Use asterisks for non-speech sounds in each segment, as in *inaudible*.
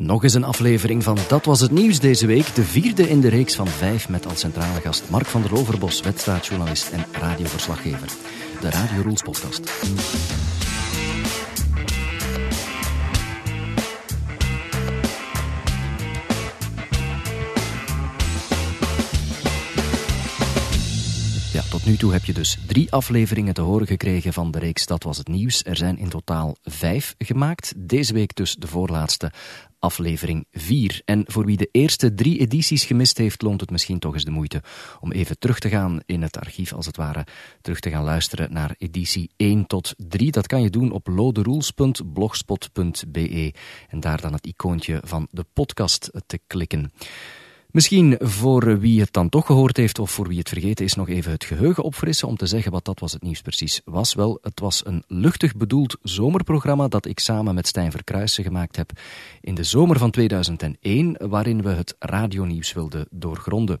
Nog eens een aflevering van Dat Was Het Nieuws deze week. De vierde in de reeks van vijf met als centrale gast Mark van der Loverbos, wedstrijdjournalist en radioverslaggever. De Radio Rules podcast. Nu toe heb je dus drie afleveringen te horen gekregen van de reeks Dat Was Het Nieuws. Er zijn in totaal vijf gemaakt. Deze week dus de voorlaatste aflevering 4. En voor wie de eerste drie edities gemist heeft, loont het misschien toch eens de moeite om even terug te gaan in het archief, als het ware, terug te gaan luisteren naar editie 1 tot 3. Dat kan je doen op loderules.blogspot.be en daar dan het icoontje van de podcast te klikken. Misschien voor wie het dan toch gehoord heeft of voor wie het vergeten is, nog even het geheugen opfrissen om te zeggen wat dat was het nieuws precies was. Wel, het was een luchtig bedoeld zomerprogramma dat ik samen met Stijn Verkruijsen gemaakt heb in de zomer van 2001, waarin we het radionieuws wilden doorgronden.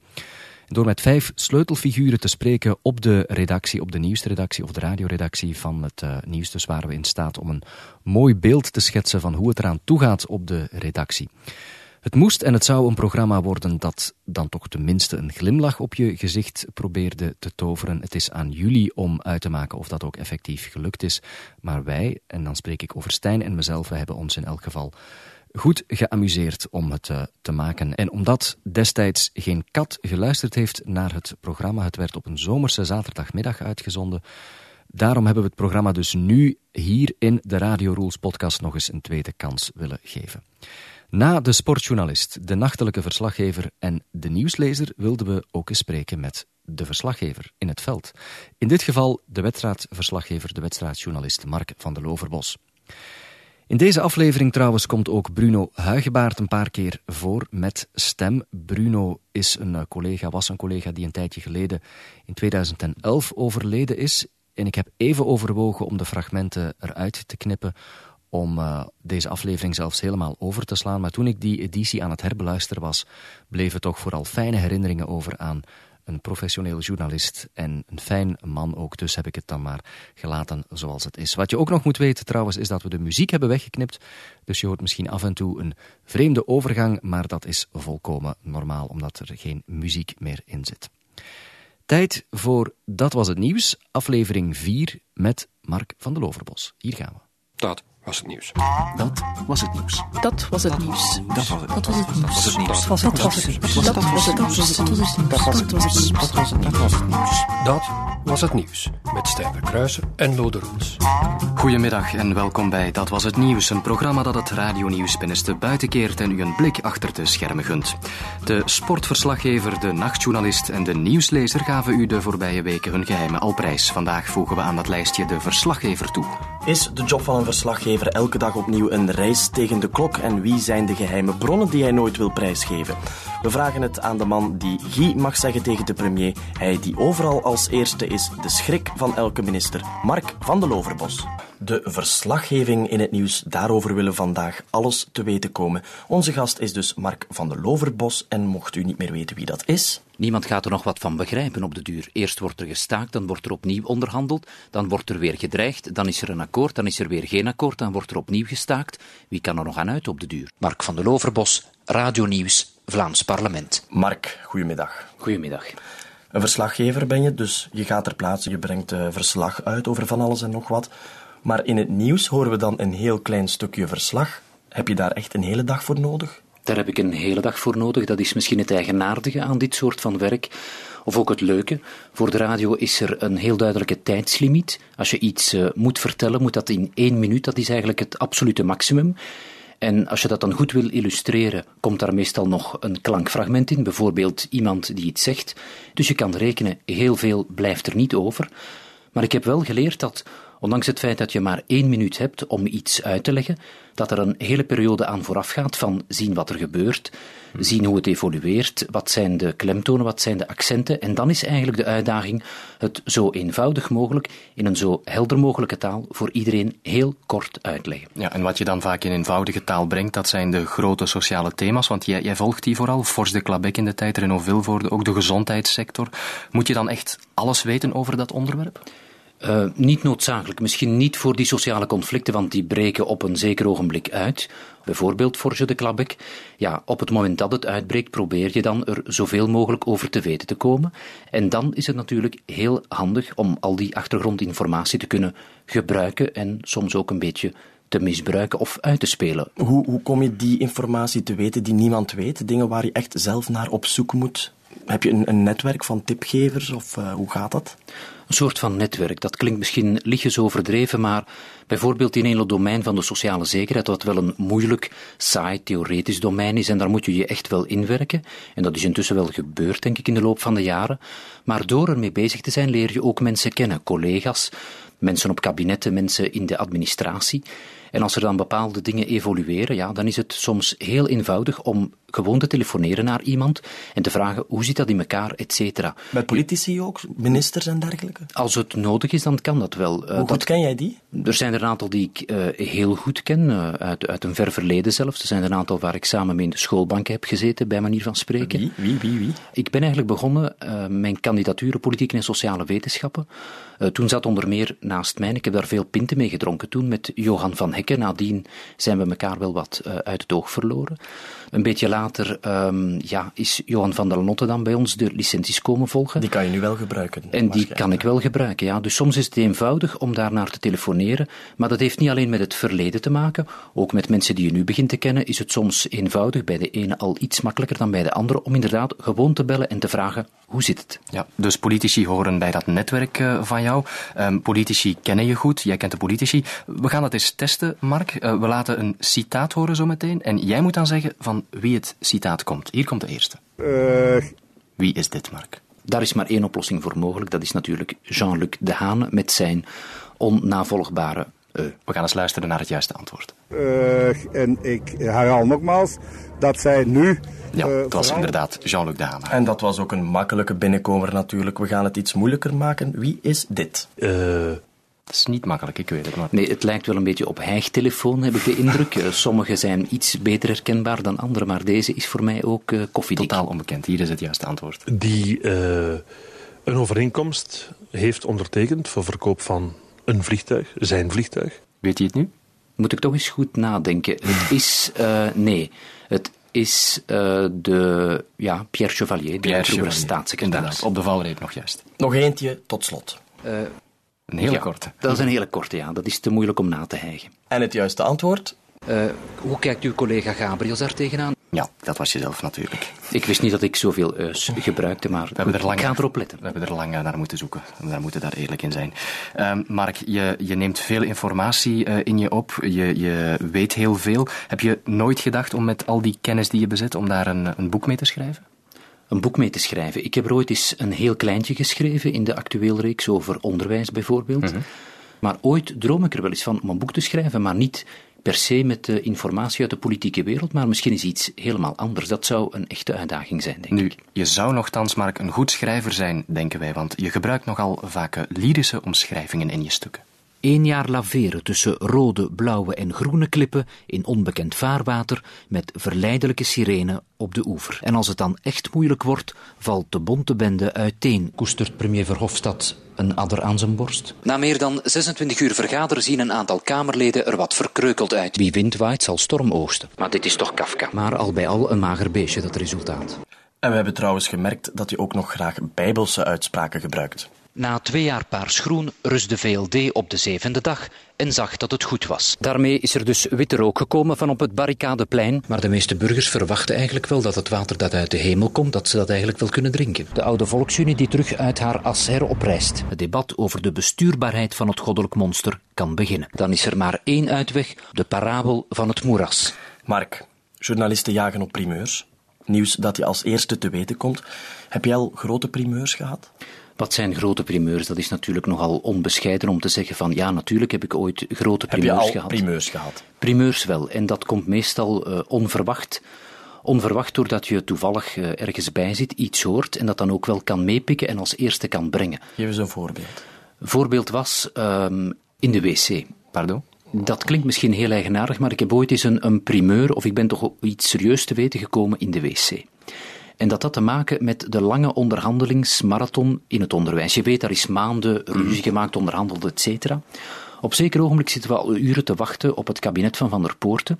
Door met vijf sleutelfiguren te spreken op de redactie, op de nieuwsredactie of de radioredactie van het uh, nieuws, dus waren we in staat om een mooi beeld te schetsen van hoe het eraan toegaat op de redactie. Het moest en het zou een programma worden dat dan toch tenminste een glimlach op je gezicht probeerde te toveren. Het is aan jullie om uit te maken of dat ook effectief gelukt is. Maar wij, en dan spreek ik over Stijn en mezelf, we hebben ons in elk geval goed geamuseerd om het uh, te maken. En omdat destijds geen kat geluisterd heeft naar het programma, het werd op een zomerse zaterdagmiddag uitgezonden. Daarom hebben we het programma dus nu hier in de Radio Rules podcast nog eens een tweede kans willen geven. Na de sportjournalist, de nachtelijke verslaggever en de nieuwslezer wilden we ook eens spreken met de verslaggever in het veld. In dit geval de wedstrijdverslaggever, de wedstrijdjournalist Mark van de Loverbos. In deze aflevering trouwens komt ook Bruno Huigebaard een paar keer voor met stem. Bruno is een collega, was een collega die een tijdje geleden in 2011 overleden is. En ik heb even overwogen om de fragmenten eruit te knippen om uh, deze aflevering zelfs helemaal over te slaan. Maar toen ik die editie aan het herbeluisteren was, bleven toch vooral fijne herinneringen over aan een professioneel journalist en een fijn man ook. Dus heb ik het dan maar gelaten zoals het is. Wat je ook nog moet weten trouwens, is dat we de muziek hebben weggeknipt. Dus je hoort misschien af en toe een vreemde overgang, maar dat is volkomen normaal, omdat er geen muziek meer in zit. Tijd voor Dat Was Het Nieuws, aflevering 4 met Mark van de Loverbos. Hier gaan we. Dat was het nieuws. Dat was het nieuws. Dat was het nieuws. Dat was het Dat was het nieuws. Dat was het nieuws. Dat was het nieuws. Dat was het nieuws. Dat was het nieuws. Dat was het nieuws. Dat was het nieuws. Dat was het nieuws. Met Stijn Kruiser en Lode Roels. Goedemiddag en welkom bij Dat Was Het Nieuws, een programma dat het radionieuws binnenste buiten keert en u een blik achter de schermen gunt. De sportverslaggever, de nachtjournalist en de nieuwslezer gaven u de voorbije weken hun geheime alprijs. Vandaag voegen we aan dat lijstje de verslaggever toe. Is de job van een verslaggever elke dag opnieuw een reis tegen de klok en wie zijn de geheime bronnen die hij nooit wil prijsgeven? We vragen het aan de man die Guy mag zeggen tegen de premier, hij die overal als eerste is, de schrik van elke minister, Mark van de Loverbos. De verslaggeving in het nieuws, daarover willen vandaag alles te weten komen. Onze gast is dus Mark van de Loverbos en mocht u niet meer weten wie dat is... Niemand gaat er nog wat van begrijpen op de duur. Eerst wordt er gestaakt, dan wordt er opnieuw onderhandeld, dan wordt er weer gedreigd, dan is er een akkoord, dan is er weer geen akkoord, dan wordt er opnieuw gestaakt. Wie kan er nog aan uit op de duur? Mark van de Loverbos, Radio Nieuws, Vlaams Parlement. Mark, goedemiddag. Goedemiddag. Een verslaggever ben je, dus je gaat ter plaatse, je brengt uh, verslag uit over van alles en nog wat. Maar in het nieuws horen we dan een heel klein stukje verslag. Heb je daar echt een hele dag voor nodig? Daar heb ik een hele dag voor nodig. Dat is misschien het eigenaardige aan dit soort van werk. Of ook het leuke. Voor de radio is er een heel duidelijke tijdslimiet. Als je iets uh, moet vertellen, moet dat in één minuut. Dat is eigenlijk het absolute maximum. En als je dat dan goed wil illustreren, komt daar meestal nog een klankfragment in, bijvoorbeeld iemand die iets zegt. Dus je kan rekenen, heel veel blijft er niet over. Maar ik heb wel geleerd dat, ondanks het feit dat je maar één minuut hebt om iets uit te leggen, dat er een hele periode aan vooraf gaat van zien wat er gebeurt, zien hoe het evolueert, wat zijn de klemtonen, wat zijn de accenten. En dan is eigenlijk de uitdaging het zo eenvoudig mogelijk, in een zo helder mogelijke taal, voor iedereen heel kort uitleggen. Ja, en wat je dan vaak in eenvoudige taal brengt, dat zijn de grote sociale thema's, want jij, volgt die vooral, Force de Clabec in de tijd, Renault Vilvoorde, ook de gezondheidssector. Moet je dan echt alles weten over dat onderwerp? Uh, niet noodzakelijk, misschien niet voor die sociale conflicten, want die breken op een zeker ogenblik uit. Bijvoorbeeld Forge de Klabek. Ja, op het moment dat het uitbreekt, probeer je dan er zoveel mogelijk over te weten te komen. En dan is het natuurlijk heel handig om al die achtergrondinformatie te kunnen gebruiken en soms ook een beetje te misbruiken of uit te spelen. Hoe, hoe kom je die informatie te weten die niemand weet? Dingen waar je echt zelf naar op zoek moet? Heb je een, een netwerk van tipgevers of uh, hoe gaat dat? Een soort van netwerk. Dat klinkt misschien lichtjes overdreven, maar bijvoorbeeld in een domein van de sociale zekerheid, wat wel een moeilijk, saai, theoretisch domein is, en daar moet je je echt wel inwerken. En dat is intussen wel gebeurd, denk ik, in de loop van de jaren. Maar door ermee bezig te zijn, leer je ook mensen kennen, collega's, mensen op kabinetten, mensen in de administratie. En als er dan bepaalde dingen evolueren, ja, dan is het soms heel eenvoudig om gewoon te telefoneren naar iemand en te vragen hoe zit dat in elkaar, et cetera. Met politici ook, ministers en dergelijke? Als het nodig is, dan kan dat wel. Eh, hoe goed ken jij die? Er zijn er een aantal die ik uh, heel goed ken, uh, uit, uit een ver verleden zelfs. Er zijn er een aantal waar ik samen mee in de schoolbank heb gezeten, bij manier van spreken. Wie, wie, wie? wie? Ik ben eigenlijk begonnen mijn kandidatuur politieke en sociale wetenschappen. toen zat onder meer naast mij, ik heb daar veel pinten mee gedronken toen, met Johan van Hekken. Nadien zijn we elkaar wel wat uit het oog verloren. Een beetje later um, ja, is Johan van der Lotte dan bij ons de licenties komen volgen. Die kan je nu wel gebruiken. En die kan ik wel gebruiken, ja. Dus soms is het eenvoudig om daar naar te telefoneren. Maar dat heeft niet alleen met het verleden te maken. Ook met mensen die je nu begint te kennen is het soms eenvoudig, bij de ene al iets makkelijker dan bij de andere, om inderdaad gewoon te bellen en te vragen hoe zit het. Ja, dus politici horen bij dat netwerk uh, van jou. Um, politici kennen je goed, jij kent de politici. We gaan dat eens testen, Mark. Uh, we laten een citaat horen zometeen. En jij moet dan zeggen van wie het citaat komt. Hier komt de eerste. Uh... Wie is dit, Mark? Daar is maar één oplossing voor mogelijk. Dat is natuurlijk Jean-Luc Dehaene met zijn onnavolgbare uh. We gaan eens luisteren naar het juiste antwoord. Uh, en ik herhaal nogmaals dat zij nu. Ja, het was inderdaad Jean-Luc Dehaene. En dat was ook een makkelijke binnenkomer natuurlijk. We gaan het iets moeilijker maken. Wie is dit? Het is niet makkelijk, ik weet het maar. Nee, het lijkt wel een beetje op hijgtelefoon, heb ik de indruk. *laughs* Eh, sommige zijn iets beter herkenbaar dan andere, maar deze is voor mij ook uh, koffiedik. Totaal onbekend, hier is het juiste antwoord. Die uh, een overeenkomst heeft ondertekend voor verkoop van een vliegtuig, zijn vliegtuig. Weet je het nu? Moet ik toch eens goed nadenken. Het *laughs* is, uh, nee, het is uh, de ja, Pierre Chevalier, de vroegere staatssecretaris. Op de valreep nog juist. Nog eentje tot slot. Een hele ja, korte. Dat is een hele korte, ja. Dat is te moeilijk om na te hijgen. En het juiste antwoord? Uh, hoe kijkt uw collega Gabriels daar tegenaan? Ja, dat was jezelf natuurlijk. Ik wist niet dat ik zoveel eus gebruikte, maar we hebben er lang, ik ga erop letten. We hebben er lang naar moeten zoeken. We moeten daar eerlijk in zijn. Um, Mark, je, je neemt veel informatie uh, in je op. Je, je weet heel veel. Heb je nooit gedacht om met al die kennis die je bezit, om daar een, een boek mee te schrijven? Een boek mee te schrijven. Ik heb er ooit eens een heel kleintje geschreven in de actueelreeks over onderwijs bijvoorbeeld. Mm -hmm. Maar ooit droom ik er wel eens van om een boek te schrijven, maar niet per se met de informatie uit de politieke wereld, maar misschien is iets helemaal anders. Dat zou een echte uitdaging zijn, denk nu, ik. Je zou nogthans, Mark, een goed schrijver zijn, denken wij, want je gebruikt nogal vaak lyrische omschrijvingen in je stukken. Eén jaar laveren tussen rode, blauwe en groene klippen in onbekend vaarwater met verleidelijke sirene op de oever. En als het dan echt moeilijk wordt, valt de bonte bende uiteen, koestert premier Verhofstadt een adder aan zijn borst. Na meer dan 26 uur vergaderen zien een aantal Kamerleden er wat verkreukeld uit. Wie wind waait zal storm oogsten. Maar dit is toch Kafka. Maar al bij al een mager beestje, dat resultaat. En we hebben trouwens gemerkt dat je ook nog graag bijbelse uitspraken gebruikt. Na twee jaar paars groen rust de VLD op de zevende dag en zag dat het goed was. Daarmee is er dus witte rook gekomen van op het barricadeplein. Maar de meeste burgers verwachten eigenlijk wel dat het water dat uit de hemel komt, dat ze dat eigenlijk wel kunnen drinken. De oude volksunie die terug uit haar as heropreist. Het debat over de bestuurbaarheid van het goddelijk monster kan beginnen. Dan is er maar één uitweg, de parabel van het moeras. Mark, journalisten jagen op primeurs. Nieuws dat je als eerste te weten komt. Heb jij al grote primeurs gehad? Wat zijn grote primeurs? Dat is natuurlijk nogal onbescheiden om te zeggen van ja, natuurlijk heb ik ooit grote primeurs gehad. Heb je al gehad. primeurs gehad? Primeurs wel. En dat komt meestal uh, onverwacht. Onverwacht doordat je toevallig uh, ergens bij zit, iets hoort en dat dan ook wel kan meepikken en als eerste kan brengen. Geef eens een voorbeeld. Voorbeeld was um, in de wc. Pardon? Dat klinkt misschien heel eigenaardig, maar ik heb ooit eens een, een primeur, of ik ben toch iets serieus te weten gekomen in de wc. En dat had te maken met de lange onderhandelingsmarathon in het onderwijs. Je weet, daar is maanden ruzie gemaakt, onderhandeld, et cetera. Op zeker ogenblik zitten we al uren te wachten op het kabinet van Van der Poorten.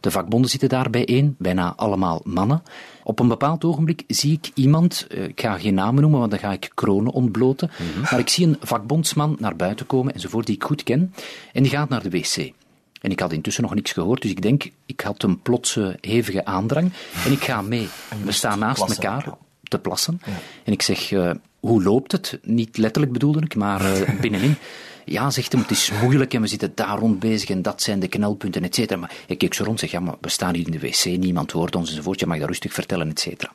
De vakbonden zitten daar bijeen, bijna allemaal mannen. Op een bepaald ogenblik zie ik iemand, eh, ik ga geen namen noemen, want dan ga ik kronen ontbloten, maar ik zie een vakbondsman naar buiten komen enzovoort, die ik goed ken, en die gaat naar de wc. En ik had intussen nog niks gehoord, dus ik denk, ik had een plotse hevige aandrang. En ik ga mee. We staan naast elkaar te plassen. En ik zeg, eh, hoe loopt het? Niet letterlijk bedoelde ik, maar eh, *laughs* binnenin. Ja, zegt hem, het is moeilijk en we zitten daar rond bezig en dat zijn de knelpunten, et cetera. Maar ik keek zo rond en zeg, ja, maar we staan hier in de wc, niemand hoort ons enzovoort, je mag dat rustig vertellen, et cetera.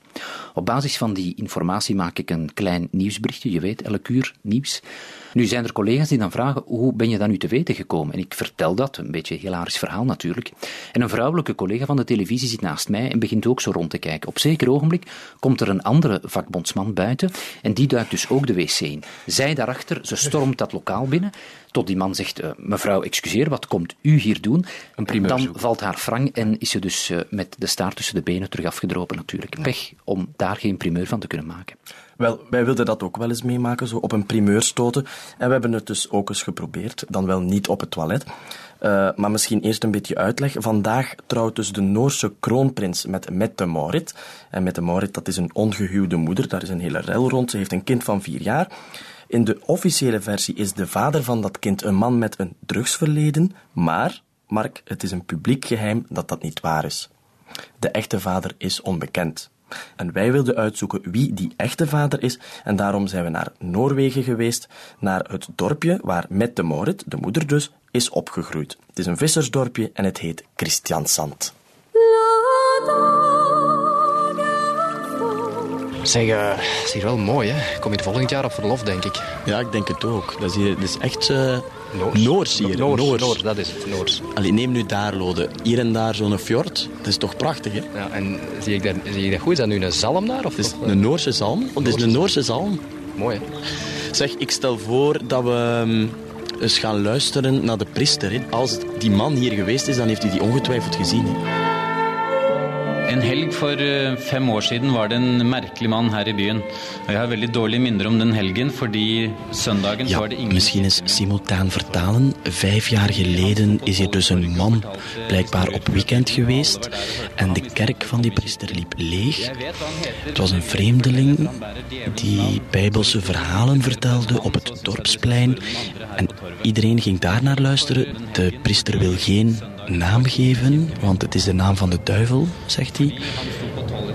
Op basis van die informatie maak ik een klein nieuwsberichtje, je weet, elk uur nieuws. Nu zijn er collega's die dan vragen, hoe ben je dan nu te weten gekomen? En ik vertel dat, een beetje een hilarisch verhaal natuurlijk. En een vrouwelijke collega van de televisie zit naast mij en begint ook zo rond te kijken. Op zeker ogenblik komt er een andere vakbondsman buiten en die duikt dus ook de wc in. Zij daarachter, ze stormt dat lokaal binnen, tot die man zegt, eh, mevrouw, excuseer, wat komt u hier doen? Een Dan valt haar frank en is ze dus eh, met de staart tussen de benen terug afgedropen natuurlijk. Pech om daar geen primeur van te kunnen maken. Wel, wij wilden dat ook wel eens meemaken, zo op een primeur stoten. En we hebben het dus ook eens geprobeerd, dan wel niet op het toilet. Eh, maar misschien eerst een beetje uitleg. Vandaag trouwt dus de Noorse kroonprins met Mette Marit. En Mette Marit, dat is een ongehuwde moeder, daar is een hele rel rond. Ze heeft een kind van vier jaar. In de officiële versie is de vader van dat kind een man met een drugsverleden. Maar, Mark, het is een publiek geheim dat dat niet waar is. De echte vader is onbekend. En wij wilden uitzoeken wie die echte vader is, en daarom zijn we naar Noorwegen geweest, naar het dorpje waar Mette Marit, de moeder dus, is opgegroeid. Het is een vissersdorpje en het heet Christiansand. Zeg, het is hier wel mooi, hè? Kom je volgend jaar op verlof, denk ik. Ja, ik denk het ook. Dat is, hier, dat is echt eh, Noors. hier. Noors, Noors. Noors, dat is het, Noors. Allee, neem nu daar, Lode. Hier en daar zo'n fjord. Dat is toch prachtig, hè? Ja, en zie ik, dat, zie ik dat goed? Is dat nu een zalm daar? Of, Het is of, eh, een Noorse zalm. Het is een Noorse zalm. Mooi, hè? Zeg, ik stel voor dat we ehm, eens gaan luisteren naar de priester. Hè. Als die man hier geweest is, dan heeft hij die ongetwijfeld gezien. Hè. En helg for eh, fem år siden var det en merkelig mann her i byen. Og jeg har veldig dårlige minner om den helgen, fordi søndagen Ja, var det ingen misschien eens simultaan vertalen. Vijf jaar geleden is hier dus een man blijkbaar op weekend geweest. En de kerk van die priester liep leeg. Het was een vreemdeling die bijbelse verhalen vertelde op het dorpsplein. En iedereen ging daar naar luisteren. De priester wil geen naam geven, want het is de naam van de duivel, zegt hij.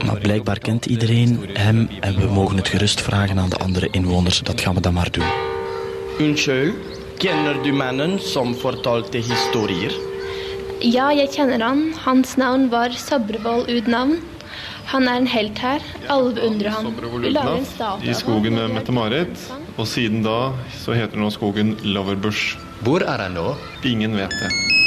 Maar blijkbaar kent iedereen hem en we mogen het gerust vragen aan de andere inwoners. Dat gaan we dan maar doen. Unnskyld, kjenner du mannen som fortalte historier? Ja, jeg kjenner han. Hans navn var Sabrevold Udnavn. Han er en helt her. Alle beundrer han. I skogen han. med Mette-Marit. Og siden da så heter nå skogen Loverbush. Hvor er hij nou? Ingen vet det.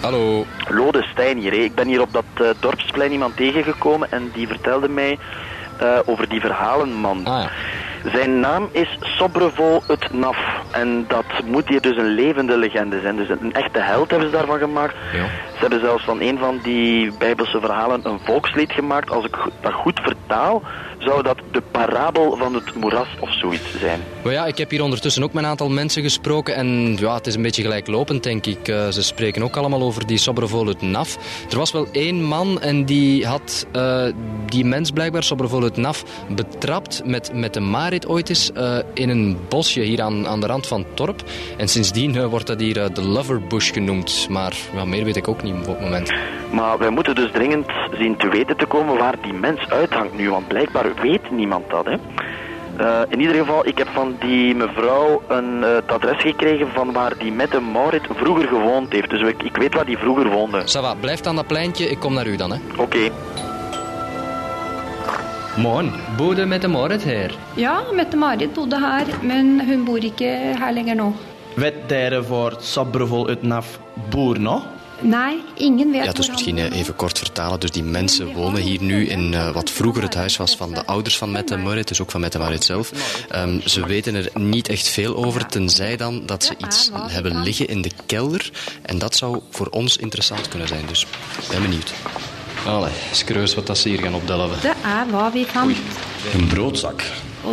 Hallo. Lode Stijn hier. Ik ben hier op dat eh, dorpsplein iemand tegengekomen en die vertelde mij eh, over die verhalenman. Ah, ja. Zijn naam is Sobrevo het Naf. En dat moet hier dus een levende legende zijn. Dus een echte held hebben ze daarvan gemaakt. Ja. Ze hebben zelfs van een van die bijbelse verhalen een volkslied gemaakt. Als ik dat goed vertaal, zou dat de parabel van het moeras of zoiets zijn. Maar ja, ik heb hier ondertussen ook met een aantal mensen gesproken en ja, het is een beetje gelijklopend, denk ik. Eh, ze spreken ook allemaal over die Sobrevolut Naf. Er was wel één man en die had eh, die mens blijkbaar, Sobrevolut Naf, betrapt met, met de Marit ooit eens eh, in een bosje hier aan, aan de rand van het dorp. En sindsdien wordt dat hier de Loverbush genoemd. Maar ja, meer weet ik ook niet op het moment. Maar wij moeten dus dringend zien te weten te komen waar die mens uithangt nu. Want blijkbaar weet niemand dat. Hè. Eh, in ieder geval, ik heb van die mevrouw een, eh, het adres gekregen van waar die Mette Marit vroeger gewoond heeft. Dus ik, ik weet waar die vroeger woonde. Sava, blijf aan dat pleintje, ik kom naar u dan. hè. Oké. Morgen, bode met de Marit her. Ja, Mette-Marit bodde her, men hun bor ikke her lenger nå. Vet dere hvor Sabrevol ut Naf bor nå? Nei, ingen vet Ja, dus misschien eh, even kort vertalen. Dus die mensen wonen hier nu in eh, wat vroeger het huis was van de ouders van Mette Marit, dus ook van Mette Marit zelf. Ehm, ze weten er niet echt veel over, tenzij dan dat ze iets hebben liggen in de kelder. En dat zou voor ons interessant kunnen zijn, dus ben benieuwd. Allee, skreus wat dat ze hier gaan opdelven. Det er hva vi fant. Een broodzak.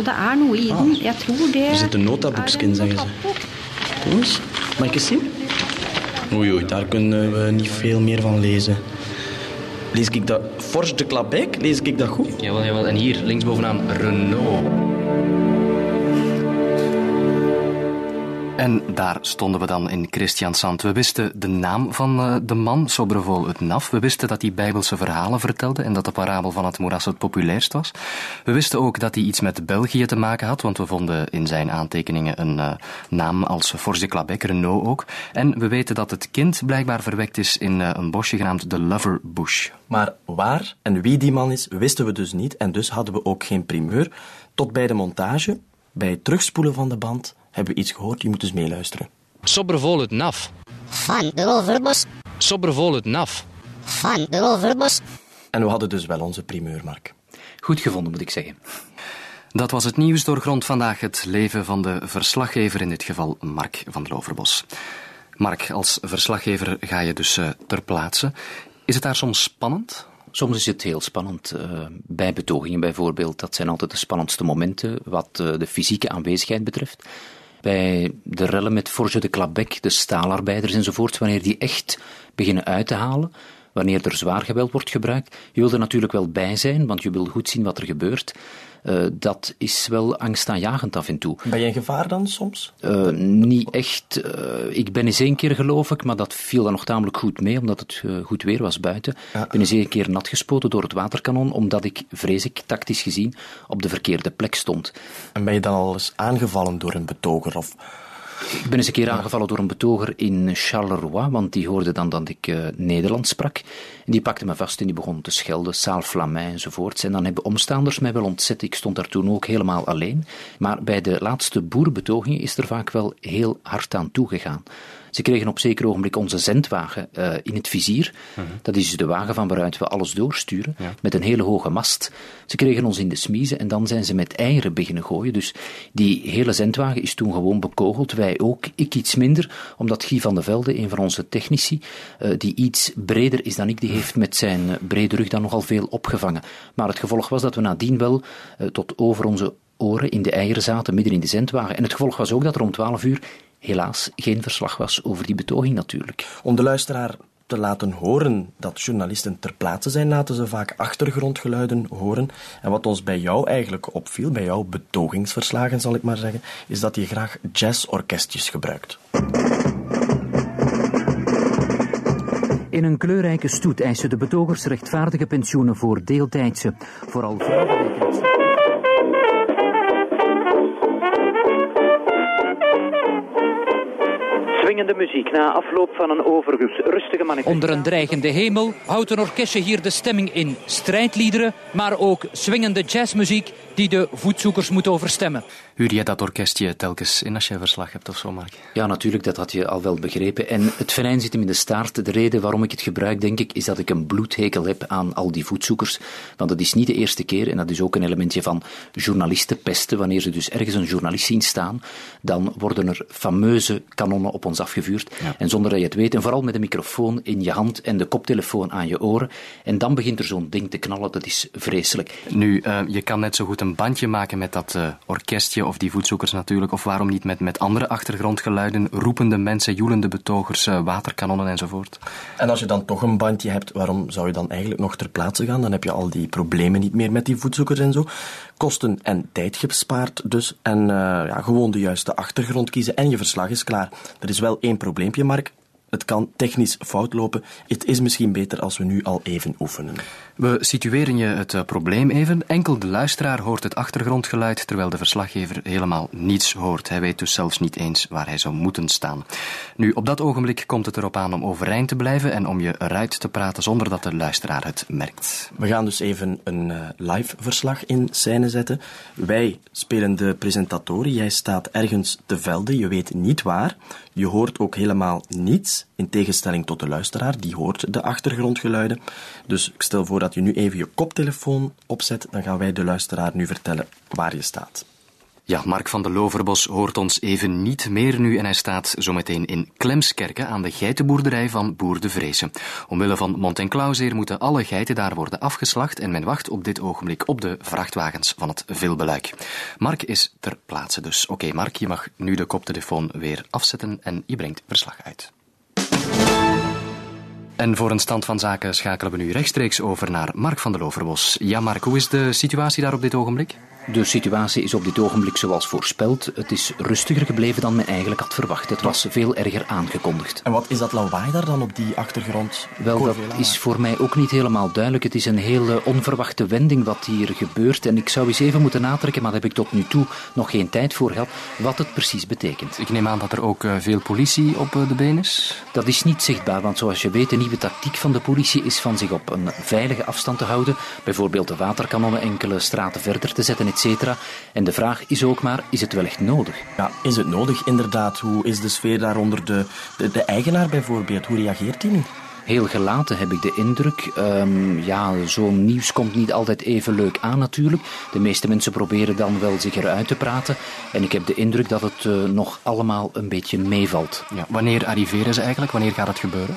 Er noe i den. Jeg tror det Er zit een notaboekje in, zeggen ze. Jongens, mag ik eens zien? Oei, oei, daar kunnen we niet veel meer van lezen. Lees ik dat Forge de Clabec? Lees ik dat goed? Jawel, jawel. En hier, linksbovenaan, Renault. En daar stonden we dan in Christian Sand. We wisten de naam van uh, de man, Sobrevol het Naf. We wisten dat hij bijbelse verhalen vertelde en dat de parabel van het moeras het populairst was. We wisten ook dat hij iets met België te maken had, want we vonden in zijn aantekeningen een uh, naam als Forge Clabec, Renault ook. En we weten dat het kind blijkbaar verwekt is in uh, een bosje genaamd de Lover Bush. Maar waar en wie die man is, wisten we dus niet en dus hadden we ook geen primeur. Tot bij de montage, bij het terugspoelen van de band, hebben we iets gehoord. Je moet dus meeluisteren. Sobrevol het naf. Van de Overbos. Sobrevol het naf. Van de Overbos. En we hadden dus wel onze primeur, Mark. Goed gevonden, moet ik zeggen. Dat was het nieuws doorgrond vandaag het leven van de verslaggever, in dit geval Mark van der Overbos. Mark, als verslaggever ga je dus uh, ter plaatse. Is het daar soms spannend? Soms is het heel spannend. Uh, bij betogingen bijvoorbeeld, dat zijn altijd de spannendste momenten wat uh, de fysieke aanwezigheid betreft. Bij de rellen met Forge de Clabec, de staalarbeiders enzovoort, wanneer die echt beginnen uit te halen, wanneer er zwaar geweld wordt gebruikt. Je wil er natuurlijk wel bij zijn, want je wil goed zien wat er gebeurt. Uh, dat is wel angstaanjagend af en toe. Ben je in gevaar dan soms? Uh, niet echt. Uh, ik ben eens één keer geloof ik, maar dat viel dan nog tamelijk goed mee, omdat het goed weer was buiten. Ik ben eens één keer nat gespoten door het waterkanon, omdat ik, vrees ik, tactisch gezien, op de verkeerde plek stond. En ben je dan al eens aangevallen door een betoger? Of... Ik ben eens een keer aangevallen door een betoger in Charleroi, want die hoorde dan dat ik uh, Nederlands sprak. Die pakte me vast en die begon te schelden, saal flamijn enzovoorts. En dan hebben omstaanders mij wel ontzet. Ik stond daar toen ook helemaal alleen. Maar bij de laatste boerenbetogingen is er vaak wel heel hard aan toegegaan. Ze kregen op zeker ogenblik onze zendwagen uh, in het vizier. Uh -huh. Dat is dus de wagen van waaruit we alles doorsturen, ja. met een hele hoge mast. Ze kregen ons in de smiezen en dan zijn ze met eieren beginnen gooien. Dus die hele zendwagen is toen gewoon bekogeld. Wij ook, ik iets minder, omdat Guy van de Velde, een van onze technici, uh, die iets breder is dan ik, die heeft met zijn brede rug dan nogal veel opgevangen. Maar het gevolg was dat we nadien wel tot over onze oren in de eieren zaten, midden in de zendwagen. En het gevolg was ook dat er om 12 uur helaas geen verslag was over die betoging natuurlijk. Om de luisteraar te laten horen dat journalisten ter plaatse zijn, laten ze vaak achtergrondgeluiden horen. En wat ons bij jou eigenlijk opviel, bij jouw betogingsverslagen zal ik maar zeggen, is dat je graag jazzorkestjes gebruikt. In een kleurrijke stoet eisen de betogers rechtvaardige pensioenen voor deeltijdse, vooral vrouwen. Swingende muziek na afloop van een overigens rustige manifestatie. Onder een dreigende hemel houdt een orkestje hier de stemming in strijdliederen, maar ook swingende jazzmuziek die de voetzoekers moet overstemmen. Huur jij dat orkestje telkens in als je verslag hebt of zo, Mark? Ja, natuurlijk, dat had je al wel begrepen. En het venijn zit hem in de staart. De reden waarom ik het gebruik, denk ik, is dat ik een bloedhekel heb aan al die voetzoekers. Want dat is niet de eerste keer, en dat is ook een elementje van journalisten pesten. Wanneer ze dus ergens een journalist zien staan, dan worden er fameuze kanonnen op ons afgevuurd. Ja. En zonder dat je het weet, en vooral met een microfoon in je hand en de koptelefoon aan je oren. En dan begint er zo'n ding te knallen, dat is vreselijk. Nu, uh, je kan net zo goed een bandje maken met dat uh, orkestje of die voetzoekers natuurlijk, of waarom niet met, met andere achtergrondgeluiden, roepende mensen, joelende betogers, uh, waterkanonnen enzovoort. En als je dan toch een bandje hebt, waarom zou je dan eigenlijk nog ter plaatse gaan? Dan heb je al die problemen niet meer met die voetzoekers en zo. Kosten en tijd gespaard dus. En uh, ja, gewoon de juiste achtergrond kiezen en je verslag is klaar. Er is wel één probleempje, Mark. Het kan technisch fout lopen. Het is misschien beter als we nu al even oefenen. We situeren je het uh, probleem even. Enkel de luisteraar hoort het achtergrondgeluid, terwijl de verslaggever helemaal niets hoort. Hij weet dus zelfs niet eens waar hij zou moeten staan. Nu, op dat ogenblik komt het erop aan om overeind te blijven en om je eruit te praten zonder dat de luisteraar het merkt. We gaan dus even een uh, live verslag in scène zetten. Wij spelen de presentatoren. Jij staat ergens te velden, je weet niet waar. Je hoort ook helemaal niets, in tegenstelling tot de luisteraar, die hoort de achtergrondgeluiden. Dus ik stel voor dat je nu even je koptelefoon opzet, dan gaan wij de luisteraar nu vertellen waar je staat. Ja, Mark van de Loverbos hoort ons even niet meer nu en hij staat zometeen in Klemskerken aan de geitenboerderij van Boer de Vreese. Omwille van Mont en Clauseer moeten alle geiten daar worden afgeslacht en men wacht op dit ogenblik op de vrachtwagens van het veelbeluik. Mark is ter plaatse dus. Oké Mark, je mag nu de koptelefoon weer afzetten en je brengt verslag uit. En voor een stand van zaken schakelen we nu rechtstreeks over naar Mark van der Loverbos. Ja, Mark, hoe is de situatie daar op dit ogenblik? De situatie is op dit ogenblik zoals voorspeld. Het is rustiger gebleven dan men eigenlijk had verwacht. Het was veel erger aangekondigd. En wat is dat lawaai daar dan op die achtergrond? Wel, dat is voor mij ook niet helemaal duidelijk. Het is een hele onverwachte wending wat hier gebeurt. En ik zou eens even moeten natrekken, maar daar heb ik tot nu toe nog geen tijd voor gehad, wat het precies betekent. Ik neem aan dat er ook eh, veel politie op eh, de been is? Dat is niet zichtbaar, want zoals je weet, de nieuwe tactiek van de politie is van zich op een veilige afstand te houden. Bijvoorbeeld de waterkanonnen enkele straten verder te zetten, en de vraag is ook maar, is het wel echt nodig? Ja, is het nodig inderdaad? Hoe is de sfeer daaronder de, de, de eigenaar bijvoorbeeld? Hoe reageert hij nu? heel gelaten, heb ik de indruk. Um, ja, zo'n nieuws komt niet altijd even leuk aan natuurlijk. De meeste mensen proberen dan wel zich eruit te praten. En ik heb de indruk dat het uh, nog allemaal een beetje meevalt. Ja, wanneer arriveren ze eigenlijk? Wanneer gaat het gebeuren?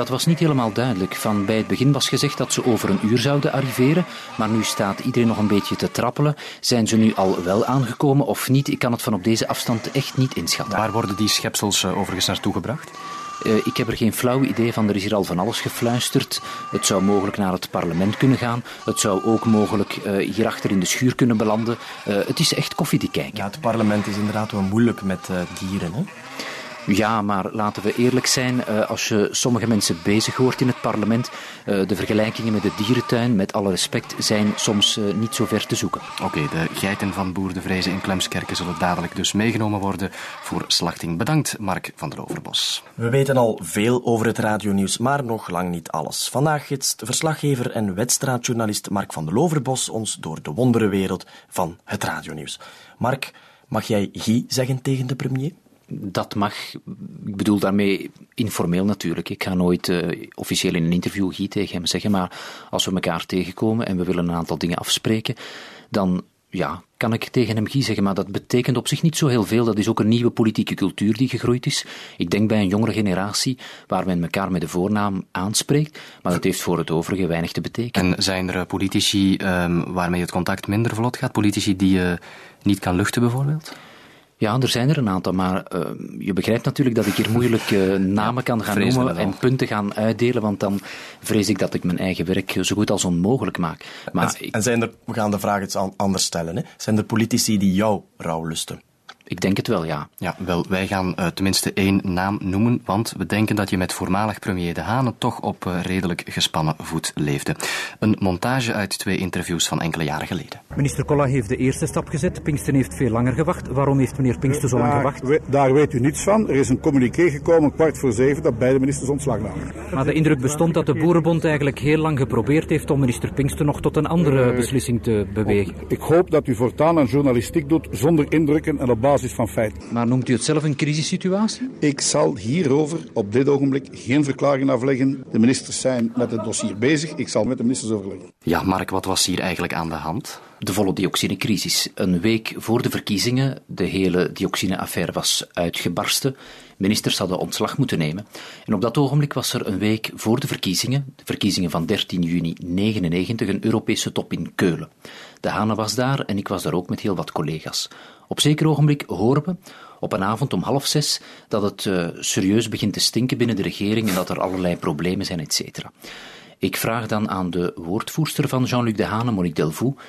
Dat was niet helemaal duidelijk. Van bij het begin was gezegd dat ze over een uur zouden arriveren, maar nu staat iedereen nog een beetje te trappelen. Zijn ze nu al wel aangekomen of niet? Ik kan het van op deze afstand echt niet inschatten. Waar worden die schepsels uh, overigens naartoe gebracht? Uh, ik heb er geen flauw idee van. Er is hier al van alles gefluisterd. Het zou mogelijk naar het parlement kunnen gaan. Het zou ook mogelijk uh, hierachter in de schuur kunnen belanden. Uh, het is echt koffiedik kijken. Ja, het parlement is inderdaad wel moeilijk met dieren. Hè? Ja, maar laten we eerlijk zijn. Als je sommige mensen bezig hoort in het parlement, de vergelijkingen met de dierentuin, met alle respect, zijn soms niet zo ver te zoeken. Oké, de geiten van Boer de Vreese in Klemskerken zullen dadelijk dus meegenomen worden voor slachting. Bedankt, Mark van der Overbos. We weten al veel over het radionieuws, maar nog lang niet alles. Vandaag gidst verslaggever en wedstraatjournalist Mark van der Loverbos ons door de wonderenwereld van het radionieuws. Mark, mag jij Guy zeggen tegen de premier? Dat mag. Ik bedoel daarmee informeel natuurlijk. Ik ga nooit uh, officieel in een interview Guy tegen hem zeggen, maar als we elkaar tegenkomen en we willen een aantal dingen afspreken, dan ja, kan ik tegen hem Guy zeggen, maar dat betekent op zich niet zo heel veel. Dat is ook een nieuwe politieke cultuur die gegroeid is. Ik denk bij een jongere generatie waar men elkaar met de voornaam aanspreekt, maar dat heeft voor het overige weinig te betekenen. En zijn er politici um, waarmee het contact minder vlot gaat? Politici die je niet kan luchten bijvoorbeeld? Ja, er zijn er een aantal, maar uh, je begrijpt natuurlijk dat ik hier moeilijk *laughs* uh, namen kan gaan noemen en punten gaan uitdelen, want dan vrees ik dat ik mijn eigen werk zo goed als onmogelijk maak. Maar en, en zijn er, we gaan de vraag iets anders stellen, hè? zijn er politici die jou rouwlusten? Ik denk het wel, ja. Ja, wel, wij gaan uh, tenminste één naam noemen, want we denken dat je met voormalig premier De Hane toch op uh, redelijk gespannen voet leefde. Een montage uit twee interviews van enkele jaren geleden. Minister Kolla heeft de eerste stap gezet. Pinksten heeft veel langer gewacht. Waarom heeft meneer Pinksten zo lang gewacht? We, daar weet u niets van. Er is een communiqué gekomen kwart voor zeven dat beide ministers ontslag namen. Maar de indruk bestond dat de Boerenbond eigenlijk heel lang geprobeerd heeft om minister Pinksten nog tot een andere uh, beslissing te bewegen. Ik hoop dat u voortaan aan journalistiek doet zonder indrukken en op basis van feiten. Maar noemt u het zelf een crisissituatie? Ik zal hierover op dit ogenblik geen verklaring afleggen. De ministers zijn met het dossier bezig. Ik zal met de ministers overleggen. Ja, Mark, wat was hier eigenlijk aan de hand? De volle dioxinecrisis. Een week voor de verkiezingen, de hele dioxineaffaire was uitgebarsten. Ministers hadden ontslag moeten nemen. En op dat ogenblik was er een week voor de verkiezingen, de verkiezingen van 13 juni 1999, een Europese top in Keulen. De Hane was daar en ik was daar ook met heel wat collega's. Op zeker ogenblik horen we, op een avond om half zes, dat het uh, serieus begint te stinken binnen de regering en dat er allerlei problemen zijn, etc. Ik vraag dan aan de woordvoerster van Jean-Luc Dehane, Monique Delvaux,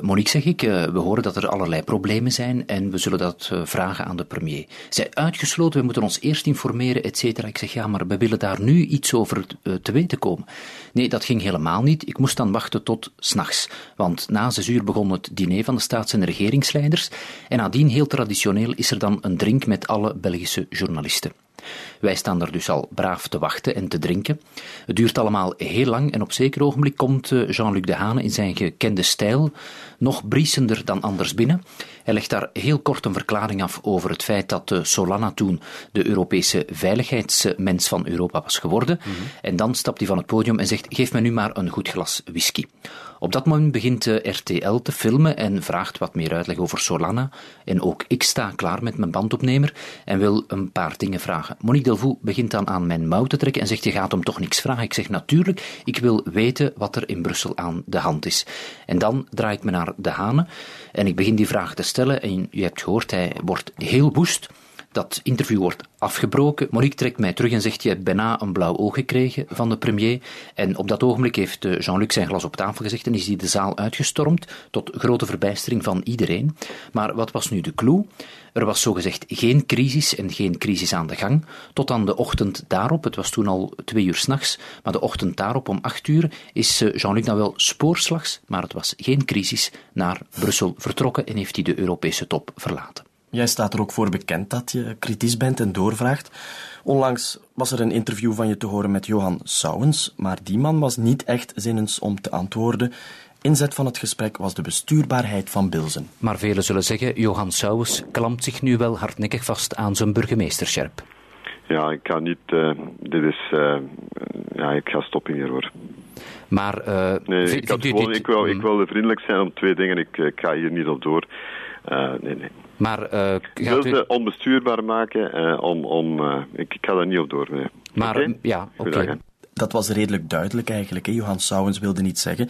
Monique, zeg ik, uh, we horen dat er allerlei problemen zijn en we zullen dat uh, vragen aan de premier. Zij uitgesloten, we moeten ons eerst informeren, et cetera. Ik zeg, ja, maar we willen daar nu iets over te weten komen. Nee, dat ging helemaal niet. Ik moest dan wachten tot s'nachts. Want na zes uur begon het diner van de staats- en regeringsleiders. En nadien, heel traditioneel, is er dan een drink met alle Belgische journalisten. Wij staan daar dus al braaf te wachten en te drinken. Het duurt allemaal heel lang en op zeker ogenblik komt Jean-Luc Dehane in zijn gekende stijl nog briesender dan anders binnen. Hij legt daar heel kort een verklaring af over het feit dat uh, Solana toen de Europese veiligheidsmens van Europa was geworden. Mm -hmm. En dan stapt hij van het podium en zegt: Geef me nu maar een goed glas whisky. Op dat moment begint de RTL te filmen en vraagt wat meer uitleg over Solana. En ook ik sta klaar met mijn bandopnemer en wil een paar dingen vragen. Monique Delvaux begint dan aan mijn mouw te trekken en zegt: Je gaat hem toch niks vragen? Ik zeg: Natuurlijk, ik wil weten wat er in Brussel aan de hand is. En dan draai ik me naar de Hane en ik begin die vraag te stellen. En u hebt gehoord, hij wordt heel woest. Dat interview wordt afgebroken. Monique trekt mij terug en zegt: Je hebt bijna een blauw oog gekregen van de premier. En op dat ogenblik heeft Jean-Luc zijn glas op tafel gezegd en is hij de zaal uitgestormd. Tot grote verbijstering van iedereen. Maar wat was nu de clue? Er was zogezegd geen crisis en geen crisis aan de gang. Tot aan de ochtend daarop, het was toen al twee uur s'nachts, maar de ochtend daarop om acht uur is Jean-Luc dan wel spoorslags, maar het was geen crisis, naar Brussel vertrokken en heeft hij de Europese top verlaten. Jij staat er ook voor bekend dat je kritisch bent en doorvraagt. Onlangs was er een interview van je te horen met Johan Souwens, maar die man was niet echt zinnens om te antwoorden. Inzet van het gesprek was de bestuurbaarheid van Bilzen. Maar velen zullen zeggen, Johan Souwens klampt zich nu wel hardnekkig vast aan zijn burgemeesterscherp. Ja, ik kan niet. Uh, dit is. Uh, ja, ik ga stoppen hier hoor. Maar. Uh, nee, ik, gewoon, ik, wil, ik wilde vriendelijk zijn om twee dingen. Ik, ik ga hier niet op door. nee, nee. Maar, uh, ik wil ze onbestuurbaar maken. Uh, om, om, uh, ik, ik ga daar niet op door. Nee. Maar okay? ja, oké. Okay. Dat was redelijk duidelijk eigenlijk. Hè? Johan Souwens wilde niet zeggen.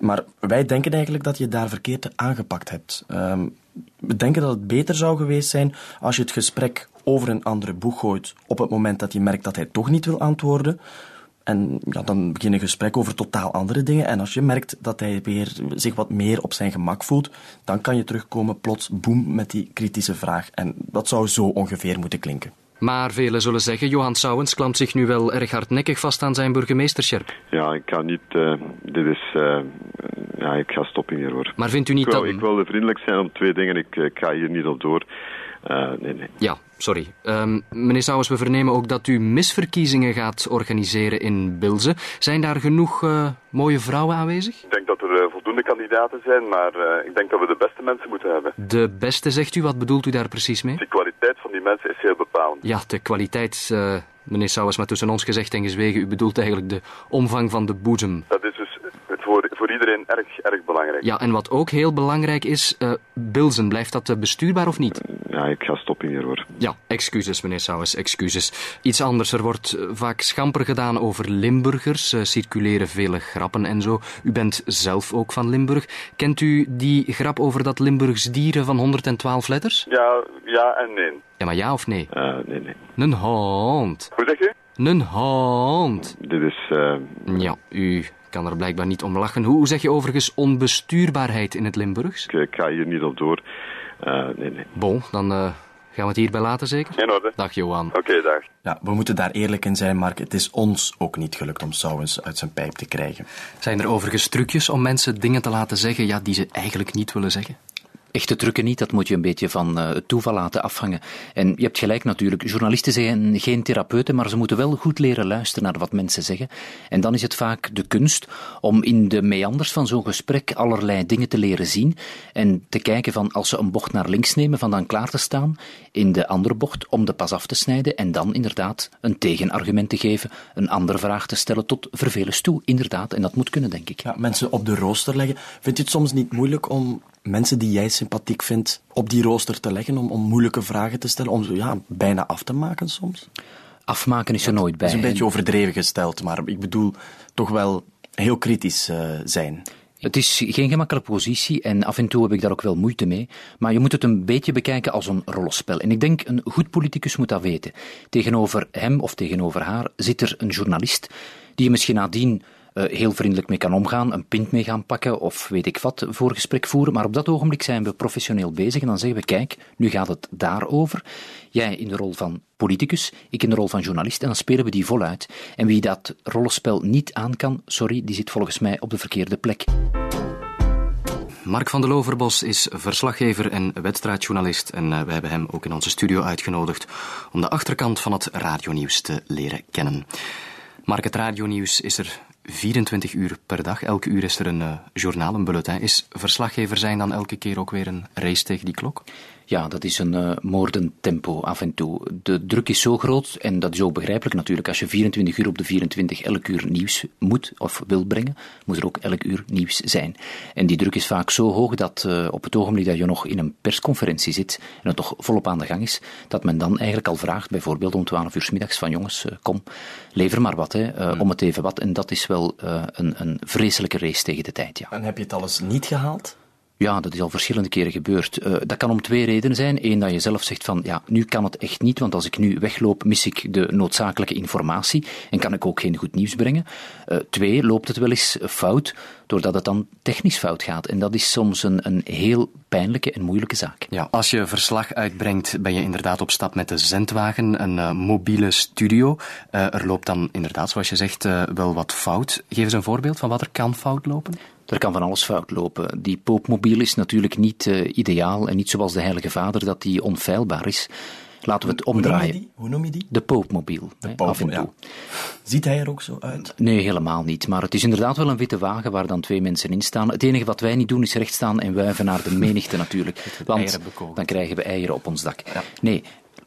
Maar wij denken eigenlijk dat je daar verkeerd aangepakt hebt. Um, we denken dat het beter zou geweest zijn als je het gesprek over een andere boeg gooit op het moment dat je merkt dat hij toch niet wil antwoorden. En ja, dan begin een gesprek over totaal andere dingen. En als je merkt dat hij weer zich wat meer op zijn gemak voelt, dan kan je terugkomen plots, boem, met die kritische vraag. En dat zou zo ongeveer moeten klinken. Maar velen zullen zeggen, Johan Souwens klampt zich nu wel erg hardnekkig vast aan zijn burgemeesterscherp. Ja, ik kan niet... Uh, dit is... Uh, ja, ik ga stoppen hier hoor. Maar vindt u niet ik wil, dat... Ik wilde vriendelijk zijn om twee dingen. Ik, ik ga hier niet op door. Uh, nee, nee. Ja, sorry. Um, meneer Souwens, we vernemen ook dat u misverkiezingen gaat organiseren in Bilze. Zijn daar genoeg uh, mooie vrouwen aanwezig? Ik denk dat er uh, voldoende kandidaten zijn, maar ik denk dat we de beste mensen moeten hebben. De beste, zegt u? Wat bedoelt u daar precies mee? De kwaliteit van die mensen is heel bepalend. Ja, de kwaliteit, meneer Souwens, maar tussen ons gezegd en gezwegen, u bedoelt eigenlijk de omvang van de boezem. Dat is dus voor, voor iedereen erg, erg belangrijk. Ja, en wat ook heel belangrijk is, uh, Bilzen, blijft dat bestuurbaar of niet? Ja, ik ga stoppen hier hoor. Ja, excuses meneer Souwens, excuses. Iets anders, er wordt vaak schamper gedaan over Limburgers, uh, circuleren vele grappen en zo. U bent zelf ook van Limburg. Kent u die grap over dat Limburgs dieren van 112 letters? Ja, ja en nee. Ja, maar ja of nee? Uh, nee, nee. Een hond. Hoe zeg je? Een hond. Dit is... Uh... Ja, u kan er blijkbaar niet om lachen. Hoe zeg je overigens onbestuurbaarheid in het Limburgs? Ik, ik ga hier niet op door. Uh, nee, nee. Bon, dan uh, gaan we het hierbij laten zeker? In orde. Dag Johan. Oké, okay, dag. Ja, we moeten daar eerlijk in zijn, Mark. Het is ons ook niet gelukt om Souwens uit zijn pijp te krijgen. Zijn er overigens trucjes om mensen dingen te laten zeggen ja, die ze eigenlijk niet willen zeggen? Echte trucken niet, dat moet je een beetje van uh, het toeval laten afhangen. En je hebt gelijk natuurlijk, journalisten zijn geen therapeuten, maar ze moeten wel goed leren luisteren naar wat mensen zeggen. En dan is het vaak de kunst om in de meanders van zo'n gesprek allerlei dingen te leren zien en te kijken van als ze een bocht naar links nemen, van dan klaar te staan in de andere bocht om de pas af te snijden en dan inderdaad een tegenargument te geven, een andere vraag te stellen tot vervelens toe, inderdaad. En dat moet kunnen, denk ik. Ja, mensen op de rooster leggen. Vind je het soms niet moeilijk om mensen die jij sympathiek vindt op die rooster te leggen om, om moeilijke vragen te stellen, om ze ja, bijna af te maken soms? Afmaken is er nooit bij. Dat is een beetje overdreven gesteld, maar ik bedoel toch wel heel kritisch uh, zijn. Het is geen gemakkelijke positie en af en toe heb ik daar ook wel moeite mee. Maar je moet het een beetje bekijken als een rollenspel. En ik denk, een goed politicus moet dat weten. Tegenover hem of tegenover haar zit er een journalist die je misschien nadien heel vriendelijk mee kan omgaan, een pint mee gaan pakken of weet ik wat voor gesprek voeren. Maar op dat ogenblik zijn we professioneel bezig en dan zeggen we, kijk, nu gaat het daarover. Jij in de rol van politicus, ik in de rol van journalist en dan spelen we die voluit. En wie dat rollenspel niet aan kan, sorry, die zit volgens mij op de verkeerde plek. Mark van der Loverbos is verslaggever en wedstrijdjournalist en uh, we hebben hem ook in onze studio uitgenodigd om de achterkant van het radionieuws te leren kennen. Mark, het radionieuws is er 24 uur per dag. Elke uur is er een uh, journaal, een bulletin. Is verslaggever zijn dan elke keer ook weer een race tegen die klok? Ja, dat is een uh, moordend tempo af en toe. De druk is zo groot, en dat is ook begrijpelijk natuurlijk, als je 24 uur op de 24 elk uur nieuws moet of wil brengen, moet er ook elk uur nieuws zijn. En die druk is vaak zo hoog dat uh, op het ogenblik dat je nog in een persconferentie zit en het toch volop aan de gang is, dat men dan eigenlijk al vraagt, bijvoorbeeld om 12 uur s middags, van jongens, uh, kom, lever maar wat, hè, Hmm. om het even wat. En dat is wel een, een vreselijke race tegen de tijd, ja. En heb je het alles niet gehaald? Ja, dat is al verschillende keren gebeurd. Uh, dat kan om twee redenen zijn. Eén, dat je zelf zegt van, ja, nu kan het echt niet, want als ik nu wegloop, mis ik de noodzakelijke informatie en kan ik ook geen goed nieuws brengen. Uh, twee, loopt het wel eens fout, doordat het dan technisch fout gaat. En dat is soms een, een heel pijnlijke en moeilijke zaak. Ja, als je verslag uitbrengt, ben je inderdaad op stap met de zendwagen, een uh, mobiele studio. er loopt dan inderdaad, zoals je zegt, wel wat fout. Geef eens een voorbeeld van wat er kan fout lopen. Er kan van alles fout lopen. Die poopmobiel is natuurlijk niet uh, ideaal en niet zoals de Heilige Vader dat die onfeilbaar is. Laten we het omdraaien. Hoe noem je die? Hoe noem je die? De poopmobiel. De hè, poop, af en toe. Ja. Ziet hij er ook zo uit? Nee, helemaal niet. Maar het is inderdaad wel een witte wagen waar dan twee mensen in staan. Het enige wat wij niet doen is recht staan en wuiven naar de menigte natuurlijk. *laughs* Want dan krijgen we eieren op ons dak. Ja. Nee,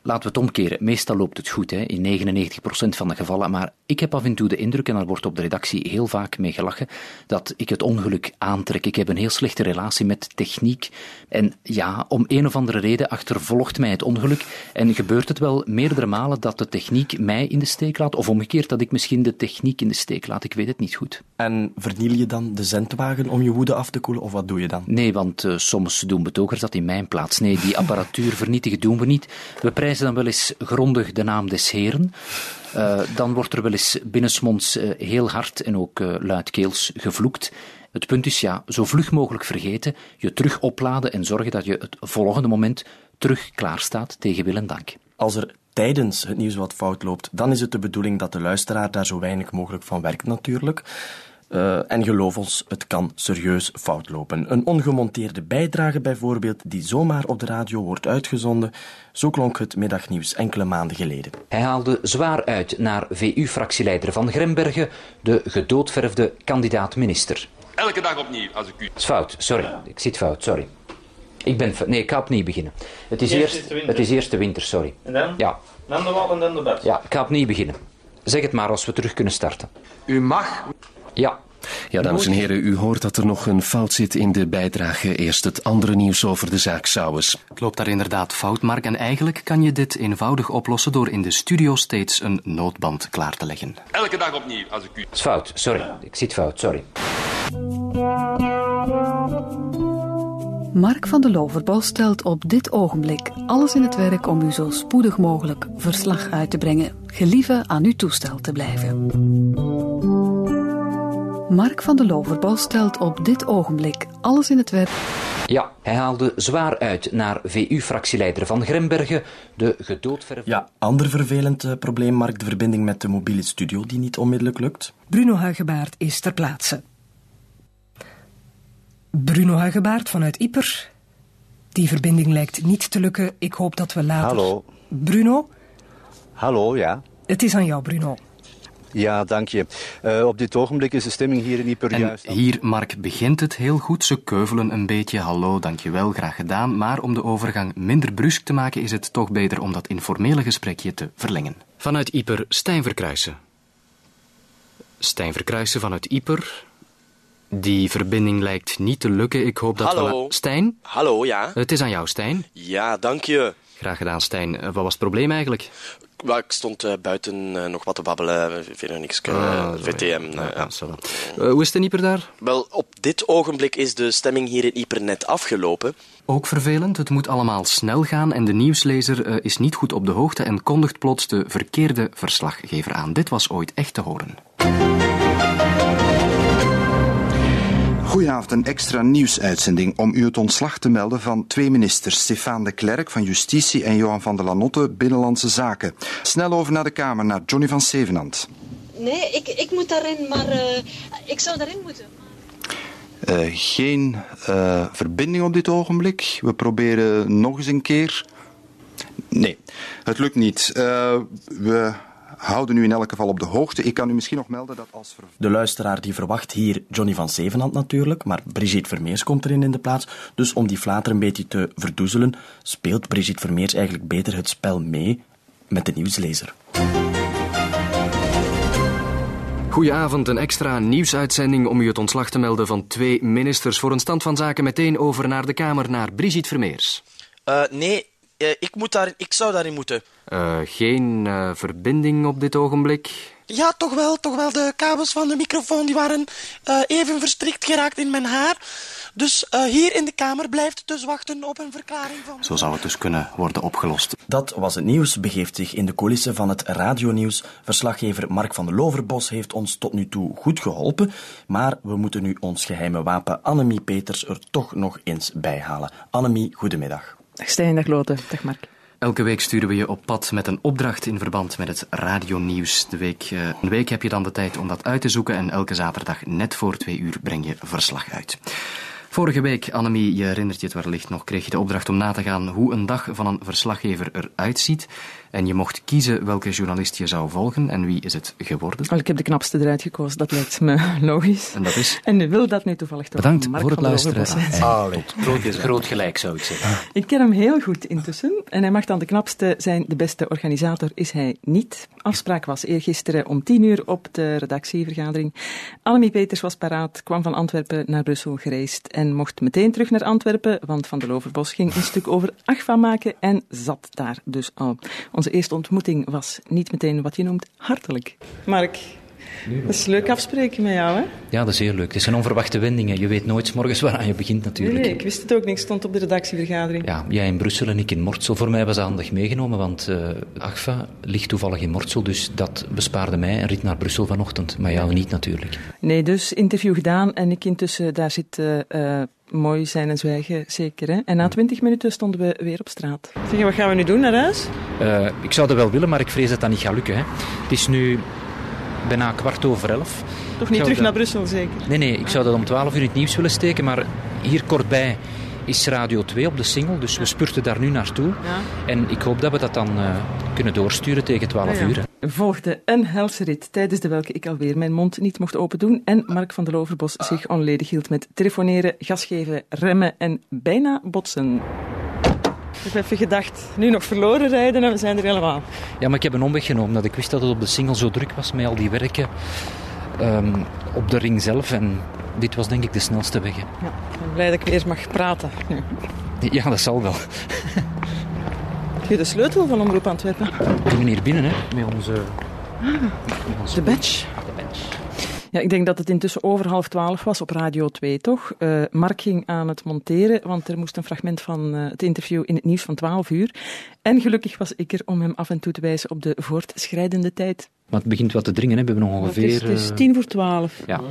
Laten we het omkeren. Meestal loopt het goed, hè, in 99% van de gevallen. Maar ik heb af en toe de indruk, en daar wordt op de redactie heel vaak mee gelachen, dat ik het ongeluk aantrek. Ik heb een heel slechte relatie met techniek. En ja, om een of andere reden achtervolgt mij het ongeluk. En gebeurt het wel meerdere malen dat de techniek mij in de steek laat, of omgekeerd dat ik misschien de techniek in de steek laat. Ik weet het niet goed. En verniel je dan de zendwagen om je woede af te koelen, of wat doe je dan? Nee, want uh, soms doen betogers dat in mijn plaats. Nee, die apparatuur vernietigen doen we niet. We prijzen dan wel eens grondig de naam des Heren. Uh, dan wordt er wel eens binnensmonds uh, heel hard en ook uh, luidkeels gevloekt. Het punt is ja, zo vlug mogelijk vergeten, je terug opladen en zorgen dat je het volgende moment terug klaar staat tegen wil en dank. Als er tijdens het nieuws wat fout loopt, dan is het de bedoeling dat de luisteraar daar zo weinig mogelijk van werkt natuurlijk. Uh, en geloof ons, het kan serieus fout lopen. Een ongemonteerde bijdrage bijvoorbeeld, die zomaar op de radio wordt uitgezonden, zo klonk het middagnieuws enkele maanden geleden. Hij haalde zwaar uit naar VU-fractieleider Van Grembergen, de gedoodverfde kandidaat-minister. Elke dag opnieuw, als ik u... Het is fout, sorry. Ik zit fout, sorry. Ik ben... Nee, ik ga opnieuw beginnen. Het is, Eerst eerst, is de winter. het is eerst de winter, sorry. En dan? Ja, Dan de wal en dan de bed. ja, ik ga opnieuw beginnen. Zeg het maar als we terug kunnen starten. U mag... Ja. Ja, dames en heren, u hoort dat er nog een fout zit in de bijdrage. Eerst het andere nieuws over de zaak Sauwes. Het loopt daar inderdaad fout, Mark. En eigenlijk kan je dit eenvoudig oplossen door in de studio steeds een noodband klaar te leggen. Elke dag opnieuw, als ik u... Het is fout, sorry. Ik zit fout, sorry. Mark van de Loverbos stelt op dit ogenblik alles in het werk om u zo spoedig mogelijk verslag uit te brengen. Gelieve aan uw toestel te blijven. Mark van de Loverbos stelt op dit ogenblik alles in het werk. Ja, hij haalde zwaar uit naar VU-fractieleider Van Grembergen, de gedoodverfde... Ja, ander vervelend uh, probleem, Mark, de verbinding met de mobiele studio die niet onmiddellijk lukt. Bruno Huigebaard is ter plaatse. Bruno Huigebaard vanuit Ieper. Die verbinding lijkt niet te lukken. Ik hoop dat we later... Hallo. Bruno, Hallo, ja. het is aan jou, Bruno. Ja, dank je. Uh, op dit ogenblik is de stemming hier in Ieper En juist... hier, Mark, begint het heel goed. Ze keuvelen een beetje. Hallo, dankjewel, graag gedaan. Maar om de overgang minder brusk te maken, is het toch beter om dat informele gesprekje te verlengen. Vanuit Ieper, Stijn Verkruisen. Stijn Verkruisen vanuit Ieper. Die verbinding lijkt niet te lukken. Ik hoop dat Hallo. we... Stijn? Hallo, ja? Het is aan jou, Stijn. Ja, dank je. Graag gedaan, Stijn. Eh, Wat was het probleem eigenlijk? Ik stond uh, buiten uh, nog wat te babbelen, Veronique, uh, Ah, VTM. Ja, ja, hoe is het in Ieper daar? Wel, op dit ogenblik is de stemming hier in Ieper net afgelopen. Ook vervelend, het moet allemaal snel gaan en de nieuwslezer is niet goed op de hoogte en kondigt plots de verkeerde verslaggever aan. Dit was ooit echt te horen. Goedenavond, een extra nieuwsuitzending om u het ontslag te melden van twee ministers, Stefan de Klerk van Justitie en Johan van der Lanotte, Binnenlandse Zaken. Snel over naar de Kamer, naar Johnny van Zevenand. Nee, ik, ik moet daarin, maar uh, ik zou daarin moeten. Uh, geen uh, verbinding op dit ogenblik. We proberen nog eens een keer. Nee, het lukt niet. we houden u in elk geval op de hoogte. Ik kan u misschien nog melden dat als... De luisteraar die verwacht hier Johnny van Zevenhand natuurlijk, maar Brigitte Vermeers komt erin in de plaats. Dus om die flater een beetje te verdoezelen, speelt Brigitte Vermeers eigenlijk beter het spel mee met de nieuwslezer. Goedenavond, een extra nieuwsuitzending om u het ontslag te melden van twee ministers. Voor een stand van zaken meteen over naar de Kamer, naar Brigitte Vermeers. Uh, nee, ik, moet daar, ik zou daarin moeten. Uh, geen verbinding op dit ogenblik? Ja, toch wel, toch wel. De kabels van de microfoon die waren even verstrikt geraakt in mijn haar. Dus uh, hier in de Kamer blijft dus wachten op een verklaring van... Zo zou het dus kunnen worden opgelost. Dat was het nieuws, begeeft zich in de coulissen van het radionieuws. Verslaggever Mark van der Loverbos heeft ons tot nu toe goed geholpen, maar we moeten nu ons geheime wapen Annemie Peters er toch nog eens bij halen. Annemie, goedemiddag. Dag Stijn, dag Lotte, Mark. Elke week sturen we je op pad met een opdracht in verband met het radionieuws. De week, uh, een week heb je dan de tijd om dat uit te zoeken en elke zaterdag net voor twee uur breng je verslag uit. Vorige week, Annemie, je herinnert je het wellicht nog, kreeg je de opdracht om na te gaan hoe een dag van een verslaggever eruit ziet. En je mocht kiezen welke journalist je zou volgen. En wie is het geworden? Wel, ik heb de knapste eruit gekozen, dat lijkt me *laughs* logisch. En dat is? En nu wil dat nu toevallig toch Bedankt Mark voor het luisteren. Groot, groot gelijk zou ik zeggen. Ik ken hem heel goed intussen. En hij mag dan de knapste zijn. De beste organisator is hij niet. Afspraak was eergisteren om tien uur op de redactievergadering. Annemie Peters was paraat, kwam van Antwerpen naar Brussel gereisd en mocht meteen terug naar Antwerpen, want Van de Loverbos ging een stuk over Agfa maken en zat daar dus al. Onze eerste ontmoeting was niet meteen wat je noemt hartelijk. Mark, dat is leuk afspreken met jou, hè? Ja, dat is heel leuk. Het zijn onverwachte wendingen. Je weet nooit morgens waaraan je begint, natuurlijk. Nee, ik wist het ook niet. Ik stond op de redactievergadering. Ja, jij in Brussel en ik in Mortsel. Voor mij was dat handig meegenomen, want uh, Agfa ligt toevallig in Mortsel, dus dat bespaarde mij een rit naar Brussel vanochtend. Maar jou niet, natuurlijk. Nee, dus interview gedaan en ik intussen daar zit... Uh, mooi zijn en zwijgen, zeker. Hè? En na twintig minuten stonden we weer op straat. Zeg, wat gaan we nu doen, naar huis? Ik zou dat wel willen, maar ik vrees dat dat niet gaat lukken. Hè. Het is nu bijna kwart over elf. Toch niet terug dat... naar Brussel, zeker? Nee, nee, ik zou dat om twaalf uur in het nieuws willen steken, maar hier kortbij is Radio 2 op de single, dus we spurten daar nu naartoe. Ja. En ik hoop dat we dat dan uh, kunnen doorsturen tegen 12 ja, uur. Hè. Volgde een helse rit, tijdens de welke ik alweer mijn mond niet mocht open doen en Mark van der Loverbos zich onledig hield met telefoneren, gas geven, remmen en bijna botsen. Ik heb even gedacht, nu nog verloren rijden en we zijn er helemaal. Ja, maar ik heb een omweg genomen, dat ik wist dat het op de single zo druk was met al die werken um, op de ring zelf. En dit was denk ik de snelste weg. Hè. Ja, ik ben blij dat ik weer mag praten. Nu. Ja, dat zal wel. Heb je de sleutel van Omroep Antwerpen? We gingen hier binnen, hè, met onze... Ah, met onze de badge. Ja, ik denk dat het intussen over half twaalf was op Radio 2, toch? Uh, Mark ging aan het monteren, want er moest een fragment van uh, het interview in het nieuws van 12 uur. En gelukkig was ik er om hem af en toe te wijzen op de voortschrijdende tijd. Maar het begint wat te dringen, hè? we hebben nog ongeveer... Het is, het is tien voor twaalf. Ja.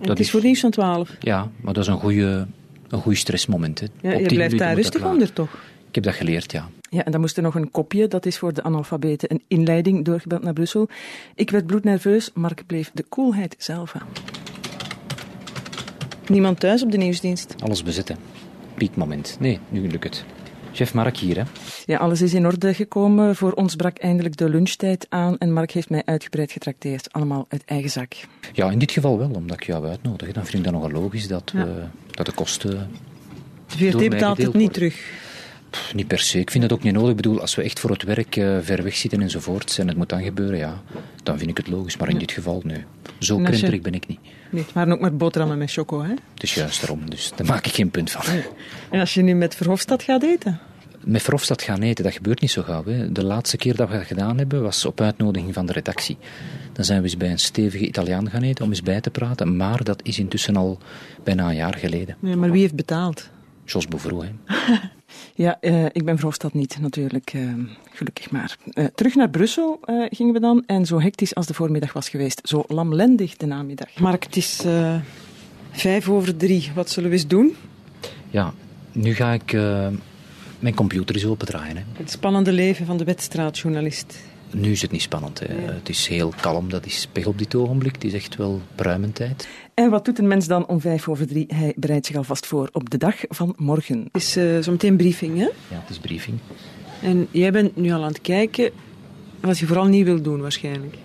Het is voor nieuws van twaalf. Ja, maar dat is een goede een goede stressmoment. Hè. Ja, je blijft daar rustig onder, toch? Ik heb dat geleerd, ja. Ja, en dan moest er nog een kopje, dat is voor de analfabeten een inleiding, doorgebeld naar Brussel. Ik werd bloednerveus, Mark bleef de koelheid zelf aan. Niemand thuis op de nieuwsdienst? Alles bezet, hè. Piekmoment. Nee, nu lukt het. Chef Mark hier, hè? Ja, alles is in orde gekomen. Voor ons brak eindelijk de lunchtijd aan en Mark heeft mij uitgebreid getrakteerd. Allemaal uit eigen zak. Ja, in dit geval wel, omdat ik jou uitnodig. Dan vind ik dat nogal logisch dat, Ja. we, dat de kosten... De VRT betaalt het niet worden. terug. Pff, niet per se. Ik vind dat ook niet nodig. Ik bedoel, als we echt voor het werk eh, ver weg zitten enzovoort en het moet dan gebeuren, ja, dan vind ik het logisch. Maar in dit geval, nee. Zo je- krenterig ben ik niet. Nee, het waren ook maar boterhammen met choco, hè? Het is juist daarom, dus daar maak ik geen punt van. En als je nu met Verhofstadt gaat eten? Met Verhofstadt gaan eten, dat gebeurt niet zo gauw. Hè. De laatste keer dat we dat gedaan hebben, was op uitnodiging van de redactie. Dan zijn we eens bij een stevige Italiaan gaan eten om eens bij te praten. Maar dat is intussen al bijna een jaar geleden. Ja, maar wie heeft betaald? Jos Bouvroux, hè. *laughs* Ja, eh, ik ben Verhofstadt niet, natuurlijk. eh, gelukkig maar. Eh, terug naar Brussel eh, gingen we dan. En zo hectisch als de voormiddag was geweest, zo lamlendig de namiddag. Mark, het is eh, vijf over drie. Wat zullen we eens doen? Ja, nu ga ik mijn computer eens opendraaien. Hè. Het spannende leven van de wedstraatjournalist. Nu is het niet spannend. Hè. Het is heel kalm, dat is pech op dit ogenblik. Het is echt wel pruimentijd. En wat doet een mens dan om vijf over drie? Hij bereidt zich alvast voor op de dag van morgen. Het is eh, zometeen briefing, hè? Ja, het is briefing. En jij bent nu al aan het kijken Wat je vooral niet wil doen, waarschijnlijk.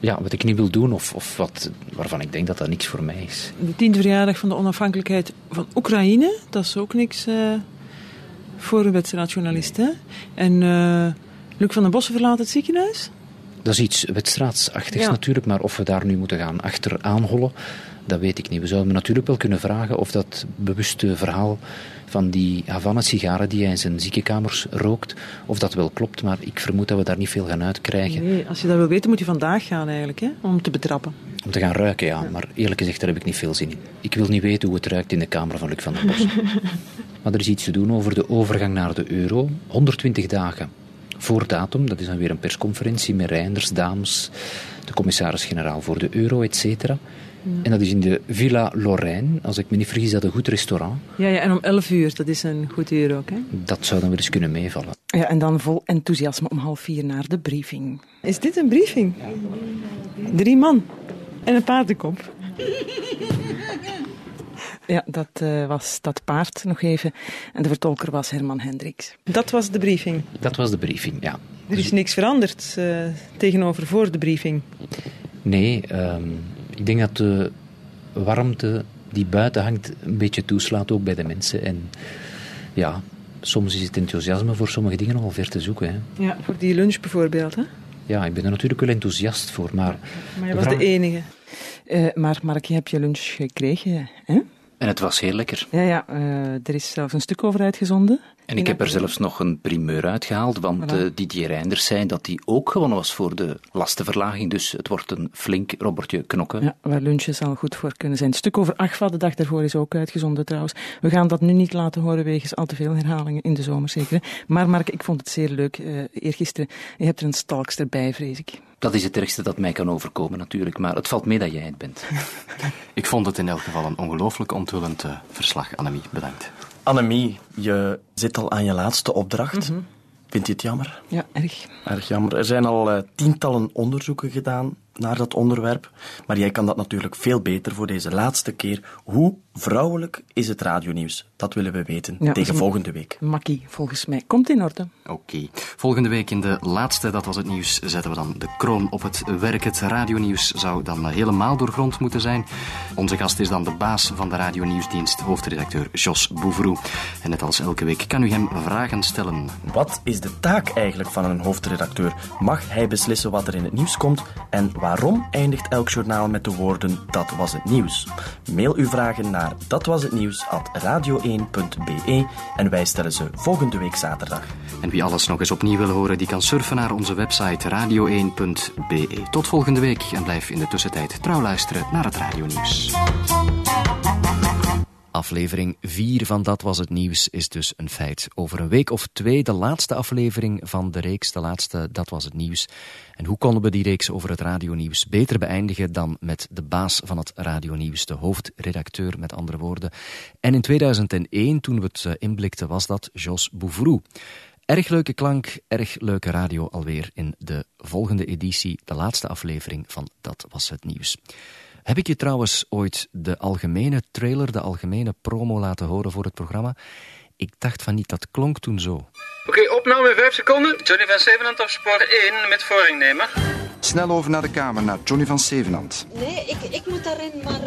Ja, wat ik niet wil doen of, of wat, waarvan ik denk dat dat niks voor mij is. De tiende verjaardag van de onafhankelijkheid van Oekraïne, dat is ook niks uh, voor een wedstrijdjournalist. Hè? En uh, Luc van den Bossen verlaat het ziekenhuis? Dat is iets wedstrijdsachtigs ja. natuurlijk, maar of we daar nu moeten gaan achteraan hollen, dat weet ik niet. We zouden natuurlijk wel kunnen vragen of dat bewuste verhaal van die Havana-sigaren die hij in zijn ziekenkamers rookt, of dat wel klopt, maar ik vermoed dat we daar niet veel gaan uitkrijgen. Nee, als je dat wil weten, moet je vandaag gaan eigenlijk, hè, om te betrappen. Om te gaan ruiken, ja. Maar eerlijk gezegd, daar heb ik niet veel zin in. Ik wil niet weten hoe het ruikt in de kamer van Luc van der Bos. *laughs* maar er is iets te doen over de overgang naar de euro. 120 dagen voor datum, dat is dan weer een persconferentie met Reinders, Daams, de commissaris-generaal voor de euro, et cetera. En dat is in de Villa Lorraine, als ik me niet vergis, dat een goed restaurant. Ja, ja, en om 11 uur, dat is een goed uur ook. Hè? Dat zou dan weer eens kunnen meevallen. Ja, en dan vol enthousiasme om half vier naar de briefing. Is dit een briefing? Drie man en een paardenkop. *laughs* Ja, dat uh, was dat paard nog even. En de vertolker was Herman Hendricks. Dat was de briefing. Dat was de briefing, ja. Er is niks veranderd uh, tegenover voor de briefing. Nee, um, ik denk dat de warmte die buiten hangt een beetje toeslaat ook bij de mensen. En ja, soms is het enthousiasme voor sommige dingen nogal ver te zoeken. Hè. Ja, voor die lunch bijvoorbeeld, hè? Ja, ik ben er natuurlijk wel enthousiast voor, maar... Maar je was de enige. Uh, maar Mark, je hebt je lunch gekregen, hè? En het was heel lekker. Ja, ja uh, er is zelfs een stuk over uitgezonden. En ik heb er zelfs nog een primeur uitgehaald, want voilà. uh, Didier Reinders zei dat hij ook gewonnen was voor de lastenverlaging. Dus het wordt een flink robbertje knokken. Ja, waar lunchen zal goed voor kunnen zijn. Een stuk over acht de dag daarvoor is ook uitgezonden trouwens. We gaan dat nu niet laten horen wegens al te veel herhalingen in de zomer zeker. Maar Mark, ik vond het zeer leuk uh, eergisteren. Je hebt er een stalkster bij, vrees ik. Dat is het ergste dat mij kan overkomen natuurlijk, maar het valt mee dat jij het bent. ik vond het in elk geval een ongelooflijk onthullend uh, verslag, Annemie. Bedankt. Annemie, je zit al aan je laatste opdracht. Mm -hmm. Vind je het jammer? Ja, erg. Erg jammer. Er zijn al uh, tientallen onderzoeken gedaan naar dat onderwerp, maar jij kan dat natuurlijk veel beter voor deze laatste keer. Hoe vrouwelijk is het radionieuws? Dat willen we weten ja, tegen volgende week. Makkie, volgens mij. Komt in orde. Oké. Okay. Volgende week in de laatste, dat was het nieuws, zetten we dan de kroon op het werk. Het radionieuws zou dan helemaal doorgrond moeten zijn. Onze gast is dan de baas van de radionieuwsdienst, hoofdredacteur Jos Bouvroux. En net als elke week kan u hem vragen stellen. Wat is de taak eigenlijk van een hoofdredacteur? Mag hij beslissen wat er in het nieuws komt? En waarom eindigt elk journaal met de woorden dat was het nieuws? Mail uw vragen naar datwashetnieuws@radio1.be en wij stellen ze volgende week zaterdag. En wie alles nog eens opnieuw wil horen, die kan surfen naar onze website radio1.be. Tot volgende week en blijf in de tussentijd trouw luisteren naar het radionieuws. Aflevering 4 van Dat Was Het Nieuws is dus een feit. Over een week of twee de laatste aflevering van de reeks, de laatste Dat Was Het Nieuws. En hoe konden we die reeks over het radionieuws beter beëindigen dan met de baas van het radionieuws, de hoofdredacteur met andere woorden. En in 2001, toen we het inblikten, was dat Jos Bouvroux. Erg leuke klank, erg leuke radio alweer in de volgende editie, de laatste aflevering van Dat Was Het Nieuws. Heb ik je trouwens ooit de algemene trailer, de algemene promo laten horen voor het programma? Ik dacht van niet, dat klonk toen zo. Oké, okay, opname in 5 seconden. Johnny van Zevenand op spoor 1 met voorringnemer. Snel over naar de kamer, naar Johnny van Zevenand. Nee, ik, ik moet daarin, maar...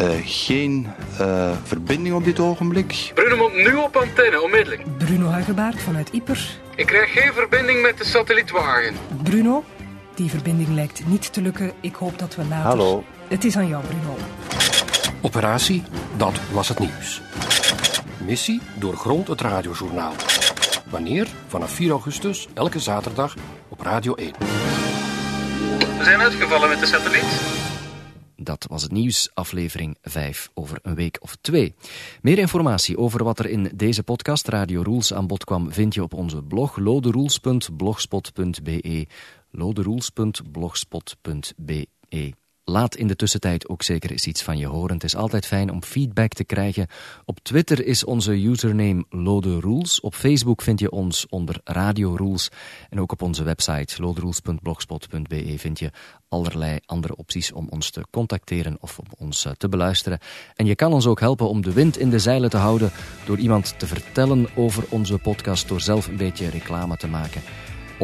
Uh... Uh, geen uh, verbinding op dit ogenblik. Bruno moet nu op antenne, onmiddellijk. Bruno Huigebaard vanuit Ieper. Ik krijg geen verbinding met de satellietwagen. Bruno, die verbinding lijkt niet te lukken. Ik hoop dat we later... Hallo. Het is aan jou, Bruno. Operatie, dat was het nieuws. Missie doorgrond het radiojournaal. Wanneer? Vanaf 4 augustus, elke zaterdag op Radio 1. We zijn uitgevallen met de satelliet. Dat was het nieuws, aflevering 5 over een week of twee. Meer informatie over wat er in deze podcast Radio Rules aan bod kwam vind je op onze blog loderules.blogspot.be loderules.blogspot.be Laat in de tussentijd ook zeker eens iets van je horen. Het is altijd fijn om feedback te krijgen. Op Twitter is onze username Lode Rules. Op Facebook vind je ons onder Radio Rules. En ook op onze website loderules.blogspot.be vind je allerlei andere opties om ons te contacteren of om ons te beluisteren. En je kan ons ook helpen om de wind in de zeilen te houden door iemand te vertellen over onze podcast, door zelf een beetje reclame te maken.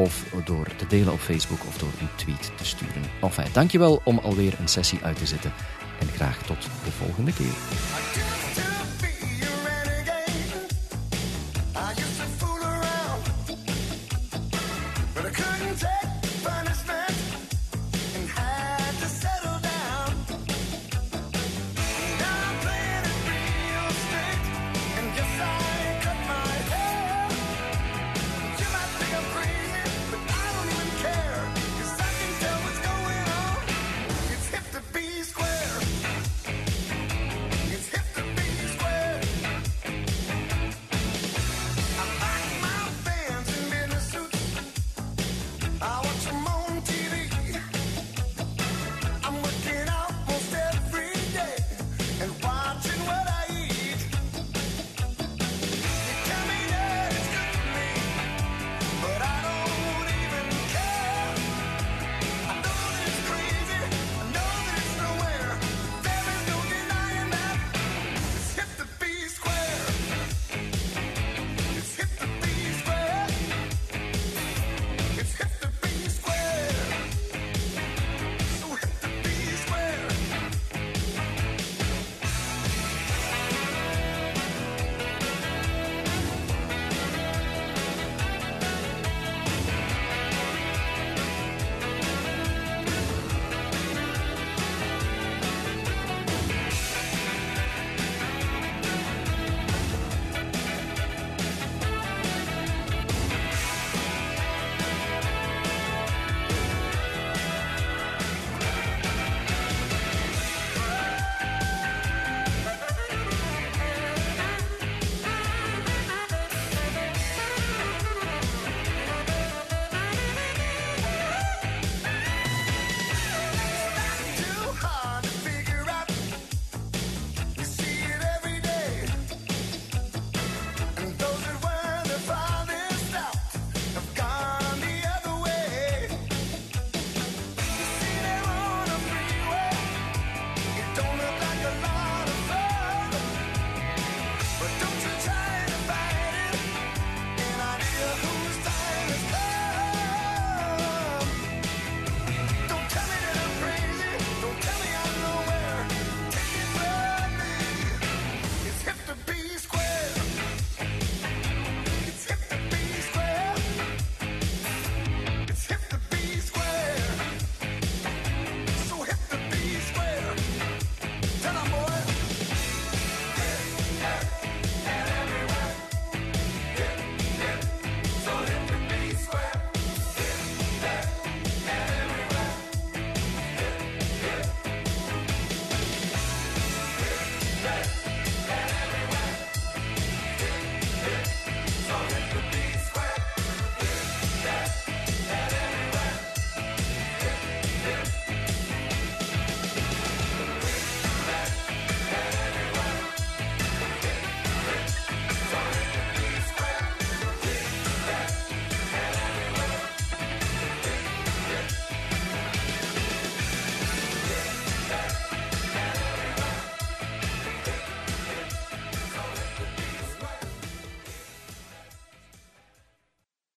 Of door te delen op Facebook of door een tweet te sturen. Enfin, dankjewel om alweer een sessie uit te zetten en graag tot de volgende keer.